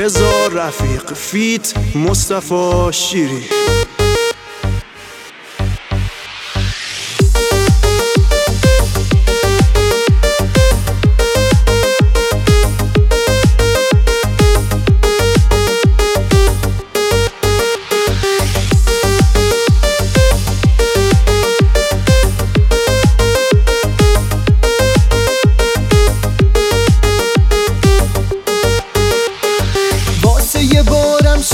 رضا رفیق فیت مصطفی شیری.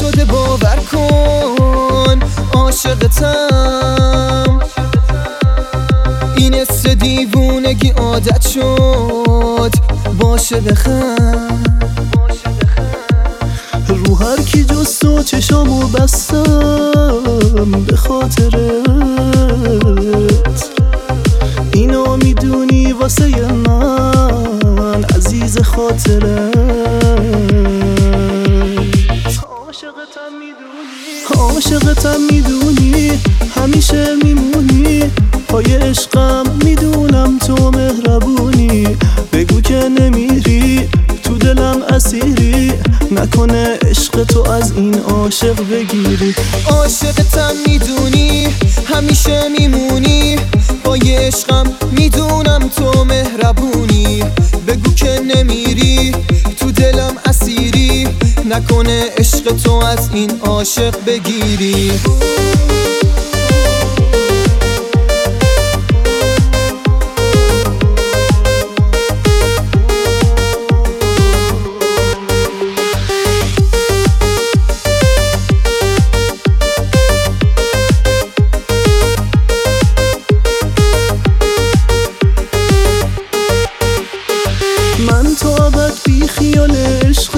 شده باور کن. عاشقتم. این است دیوونگی عادت شد. باشه بخم رو هر کی جز تو چشامو بستم به خاطرت. اینو می‌دونی واسه من عزیز خاطرت. عاشقتم می‌دونی. همیشه میمونی. پای عشقم می‌دونم تو مهربونی. بگو که نمیری. تو دلم اسیری. نکنه عشق تو از این عاشق بگیری. عاشقتم می‌دونی. همیشه میمونی. پای عشقم می‌دونم تو مهربونی. بگو که نمیری. نکنه عشق تو از این عاشق بگیری. من تو ابد بی خیال عشقت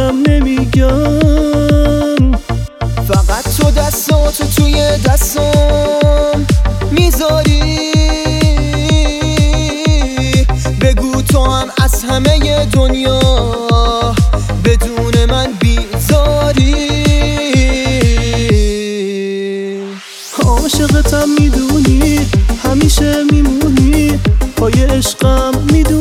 دارم نمیگم. فقط تو دستاتو توی دستم می‌ذاری. بگو تو هم از همه دنیا بدون من بیزاری. عاشقتم می‌دونی همیشه میمونی پای عشقم می‌دونم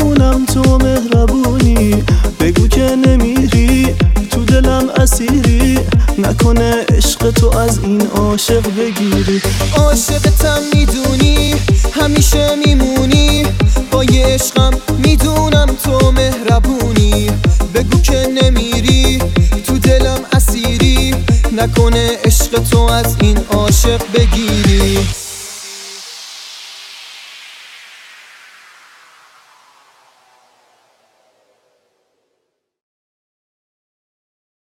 دلم اسیری نکنه عشق تو از این عاشق بگیری. عاشقتم می‌دونی همیشه میمونی. پای عشقم می‌دونم تو مهربونی. بگو که نمیری تو دلم اسیری. نکنه عشق تو از این عاشق بگیری.